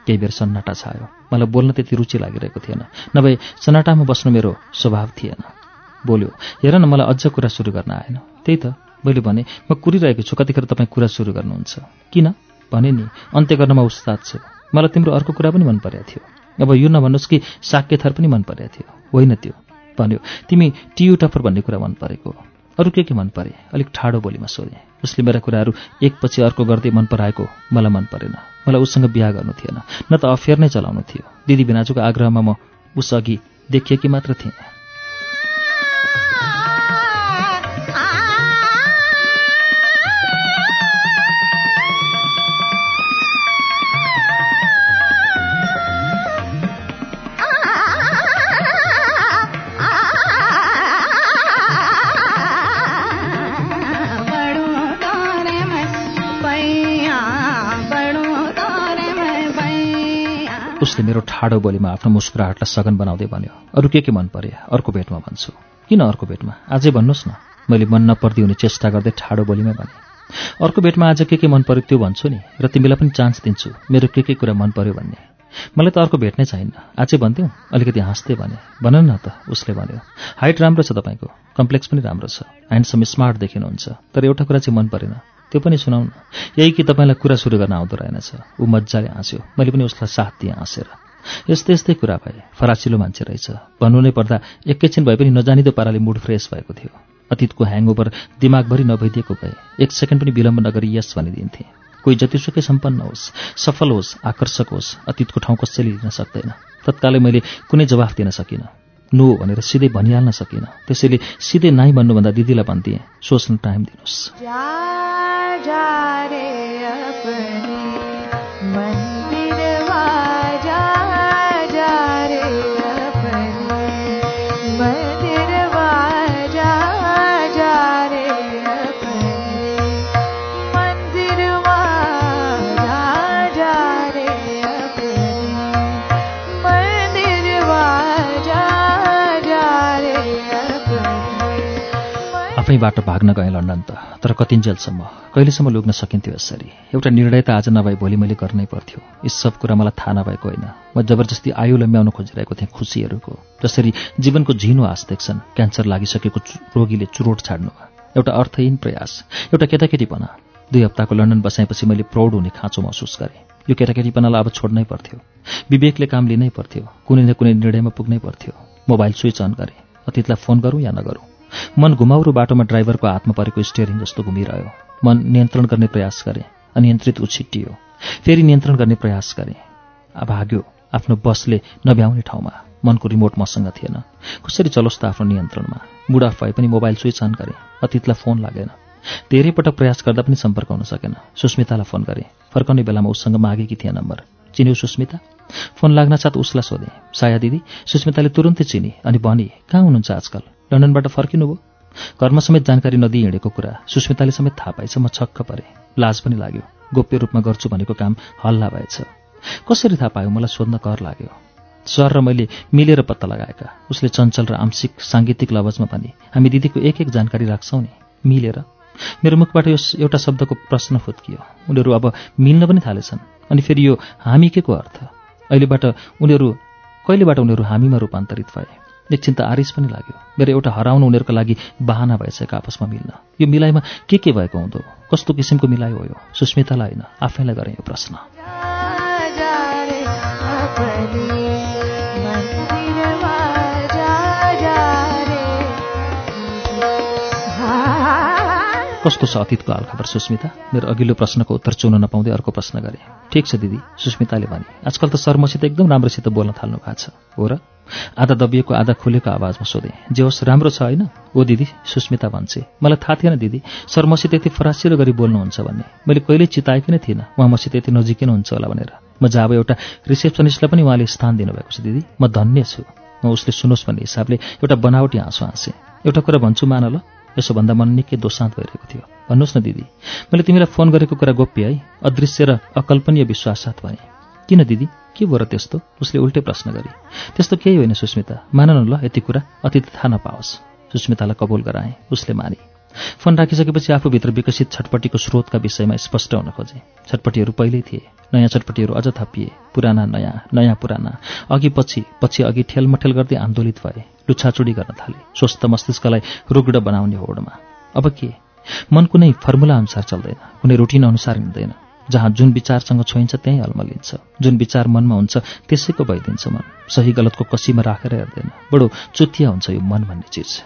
केही बेर सन्नाटा छायो। मलाई बोल्न त्यति रुचि लागिरहेको थिएन नभए सन्नाटामा बस्नु मेरो स्वभाव थिएन। बोल्यो हेर न मलाई अझ कुरा सुरु गर्न आएन। त्यही त मैले भने म कुरिरहेको छु कतिखेर तपाईँ कुरा सुरु गर्नुहुन्छ। किन? भने नि अन्त्य गर्नमा उस्ताद छु। मलाई तिम्रो अर्को कुरा पनि मन परेको थियो। अब यो नभन्नुहोस् कि साक्य थर पनि मन परेको थियो। होइन त्यो भन्यो तिमी टियु टफर भन्ने कुरा मन परेको। अरू के के मन परे? अलिक ठाडो बोलीमा सोधेँ। उसले मेरा कुराहरू एकपछि अर्को गर्दै मन पराएको मलाई मन परेन। मलाई उसँग बिहा गर्नु थिएन। न त अफेयर नै चलाउनु थियो। दिदी बिनाजुको आग्रहमा म उस अघि देखिएकी मात्र थिएँ। उसले मेरो ठाडो बोलीमा आफ्नो मुस्कुराहटलाई सघन बनाउँदै भन्यो अरू के के मन परे? अर्को भेटमा भन्छु। किन अर्को भेटमा? आजै भन्नुहोस् न। मैले मन नपर्दी हुने चेष्टा गर्दै ठाडो बोलीमै भने अर्को भेटमा आज के के मन पर्यो त्यो भन्छु नि र तिमीलाई पनि चान्स दिन्छु मेरो के के कुरा मन पर्यो भन्ने। मलाई त अर्को भेट नै चाहिन्न आजै भन्थ्यौ अलिकति हाँस्दै भने भन न त उसले भन्यो हाइट राम्रो छ तपाईँको कम्प्लेक्स पनि राम्रो छ ह्यान्डसम स्मार्ट देखिनुहुन्छ तर एउटा कुरा चाहिँ मन परेन। त्यो पनि सुनाउन। यही कि तपाईँलाई कुरा सुरु गर्न आउँदो रहेनछ। ऊ मजाले हाँस्यो। मैले पनि उसलाई साथ दिएँ हाँसेर। यस्तै यस्तै कुरा भए। फरासिलो मान्छे रहेछ। भन्नु नै पर्दा एकैछिन भए पनि नजानिदो पाराले मुड फ्रेस भएको थियो। अतीतको ह्याङओभर दिमागभरि नभइदिएको भए एक सेकेन्ड पनि विलम्ब नगरी यस भनिदिन्थे। कोही जतिसुकै सम्पन्न होस् सफल होस् आकर्षक होस् अतीतको ठाउँ कसैले लिन सक्दैन। तत्कालै मैले कुनै जवाफ दिन सकिनँ। नो भनेर सिधै भनिहाल्न सकिनँ। त्यसैले सिधै नाइ भन्नुभन्दा दिदीलाई भनिदिएँ सोच्न टाइम दिनुहोस्। जा रे अपने मन आफैबाट भाग्न गएँ लन्डन त तर कतिन्जेलसम्म कहिलेसम्म लुग्न सकिन्थ्यो यसरी? एउटा निर्णय त आज नभए भोलि मैले गर्नै पर्थ्यो। यी सब कुरा मलाई थाहा नभएको होइन। म जबरजस्ती आयु लम्ब्याउन खोजिरहेको थिएँ खुसीहरूको जसरी जीवनको झिनो आश देख्छन् क्यान्सर लागिसकेको रोगीले चुरोट छाड्नुमा। एउटा अर्थहीन प्रयास एउटा केटाकेटीपना। दुई हप्ताको लन्डन बसाएपछि मैले प्रौढ हुने खाँचो महसुस गरेँ। यो केटाकेटीपनालाई अब छोड्नै पर्थ्यो। विवेकले काम लिनै पर्थ्यो। कुनै न कुनै निर्णयमा पुग्नै पर्थ्यो। मोबाइल स्विच अन गरेँ। अतीतलाई फोन गरौँ या नगरौँ? मन घुमाउरो बाटोमा ड्राइभरको हातमा परेको स्टियरिङ जस्तो घुमिरह्यो। मन नियन्त्रण गर्ने प्रयास गरेँ अनियन्त्रित उछिट्टियो फेरि नियन्त्रण गर्ने प्रयास गरेँ। भाग्यो आफ्नो बसले नभ्याउने ठाउँमा मनको रिमोट मसँग थिएन। कसरी चलोस् त आफ्नो नियन्त्रणमा? अफ भए पनि मोबाइल स्विच अन गरेँ। अतीतलाई फोन लागेन। धेरै पटक प्रयास गर्दा पनि सम्पर्क हुन सकेन। सुस्मितालाई फोन गरेँ। फर्काउने बेलामा उसँग मागेकी थिएँ नम्बर। चिन्यौ सुस्मिता? फोन लाग्न साथ उसलाई सोधेँ। साया दिदी सुस्मिताले तुरुन्तै चिनी अनि भनी कहाँ हुनुहुन्छ आजकल? लन्डनबाट फर्किनुभयो। घरमा समेत जानकारी नदिई हिँडेको कुरा सुस्मिताले समेत थाहा पाएछ म छक्क परेँ। लाज पनि लाग्यो। गोप्य रूपमा गर्छु भनेको काम हल्ला भएछ। कसरी थाहा पायो? मलाई सोध्न कर लाग्यो। सर र मैले मिलेर पत्ता लगाएका। उसले चञ्चल र आंशिक साङ्गीतिक लवजमा पनि हामी दिदीको एक एक जानकारी राख्छौँ नि। मिलेर। मेरो मुखबाट यो एउटा शब्दको प्रश्न फुत्कियो। उनीहरू अब मिल्न पनि थालेछन्। अनि फेरि यो हामी के को अर्थ? अहिलेबाट उनीहरू कहिलेबाट उनीहरू हामीमा रूपान्तरित भए? एकछिन त आरिस पनि लाग्यो। मेरो एउटा हराउनु उनीहरूको लागि बाहना भएछ आपसमा मिल्न। यो मिलाइमा के के भएको हुँदो? कस्तो किसिमको मिलाइ हो यो? सुस्मितालाई होइन आफैलाई गरेँ यो प्रश्न। कस्तो छ अतीतको हालखबर सुस्मिता? मेरो अघिल्लो प्रश्नको उत्तर चुन नपाउँदै अर्को प्रश्न गरेँ। ठिक छ दिदी सुस्मिताले भने। आजकल त सर मसित एकदम राम्रोसित बोल्न थाल्नु भएको छ। हो र? आधा दबिएको आधा खुलेको आवाजमा सोधेँ। जे होस् राम्रो छ होइन? ओ दिदी सुस्मिता भन्छे मलाई थाहा थिएन दिदी सर मसित यति फरासिलो गरी बोल्नुहुन्छ भन्ने। मैले कहिल्यै चिताएकै नै थिइनँ। उहाँ मसित यति नजिकै नै हुन्छ होला भनेर। म जब एउटा रिसेप्सनिस्टलाई पनि उहाँले स्थान दिनुभएको छ दिदी। म धन्य छु। म उसले सुनोस् भन्ने हिसाबले एउटा बनावटी हाँसो हाँसेँ। एउटा कुरा भन्छु मान ल यसो भन्दा मन निकै दोसान्त भइरहेको थियो। भन्नुहोस् न दिदी मैले तिमीलाई फोन गरेको कुरा गोप्य है अदृश्य र अकल्पनीय विश्वासात भने। किन दिदी के भयो र त्यस्तो? उसले उल्टै प्रश्न गरे। त्यस्तो केही होइन सुस्मिता मान न ल यति कुरा अतिथि थाहा नपाओस्। सुस्मितालाई कबुल गराएँ उसले माने। फोन राखिसकेपछि आफूभित्र विकसित छटपट्टिको स्रोतका विषयमा स्पष्ट हुन खोजे। छटपट्टिहरू पहिल्यै थिए। नयाँ छटपट्टिहरू अझ थपिए। पुराना नयाँ नयाँ पुराना। अघि पछि पछि अघि ठेलमठेल गर्दै आन्दोलित भए। लुछाचुडी गर्न थाले। स्वस्थ मस्तिष्कलाई रुग्ण बनाउने होडमा। अब के? मन कुनै फर्मुला अनुसार चल्दैन। कुनै रुटिन अनुसार हिँड्दैन। जहाँ जुन विचारसँग छोइन्छ त्यहीँ अल्मलिन्छ। जुन विचार मनमा हुन्छ त्यसैको भइदिन्छ मन। सही गलतको कसीमा राखेर हेर्दैन। बडो चुतिया हुन्छ यो मन भन्ने चिज।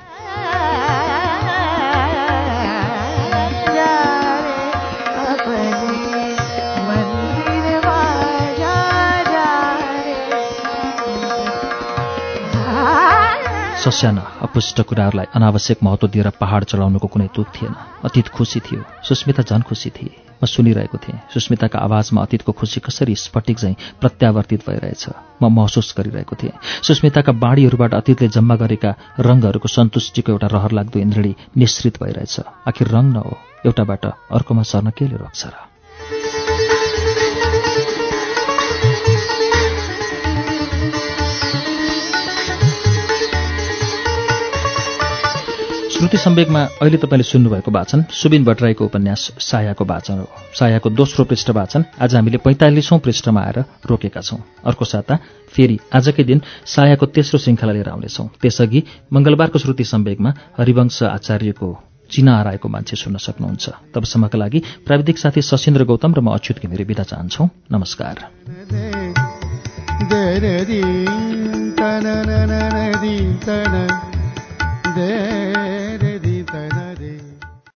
सस्याना अपुष्ट कुराहरूलाई अनावश्यक महत्त्व दिएर पहाड चढाउनुको कुनै तुक थिएन। अतीत खुसी थियो। सुस्मिता झन् खुसी थिए। म सुनिरहेको थिएँ। सुस्मिताका आवाजमा अतीतको खुसी कसरी स्फटिक झैँ प्रत्यावर्तित भइरहेछ म महसुस गरिरहेको थिएँ। सुस्मिताका बाढीहरूबाट अतीतले जम्मा गरेका रङहरूको सन्तुष्टिको एउटा रहर लाग्दो इन्द्रिणी निश्रित भइरहेछ। आखिर रङ न हो एउटाबाट अर्कोमा सर्न केले रोक्छ र? श्रुति सम्वेकमा अहिले तपाईँले सुन्नुभएको वाचन सुबिन भट्टराईको उपन्यास सायाको वाचन हो सायाको दोस्रो पृष्ठ वाचन आज हामीले पैँतालिसौँ पृष्ठमा आएर रोकेका छौँ अर्को साता फेरि आजकै दिन सायाको तेस्रो श्रृङ्खला लिएर आउनेछौँ त्यसअघि मङ्गलबारको श्रुति सम्वेकमा हरिवंश आचार्यको चिना हराएको मान्छे सुन्न सक्नुहुन्छ तबसम्मका लागि प्राविधिक साथी सशिन्द्र गौतम र म अच्युत घिमिरे बिदा चाहन्छौ नमस्कार